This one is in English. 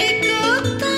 Écoute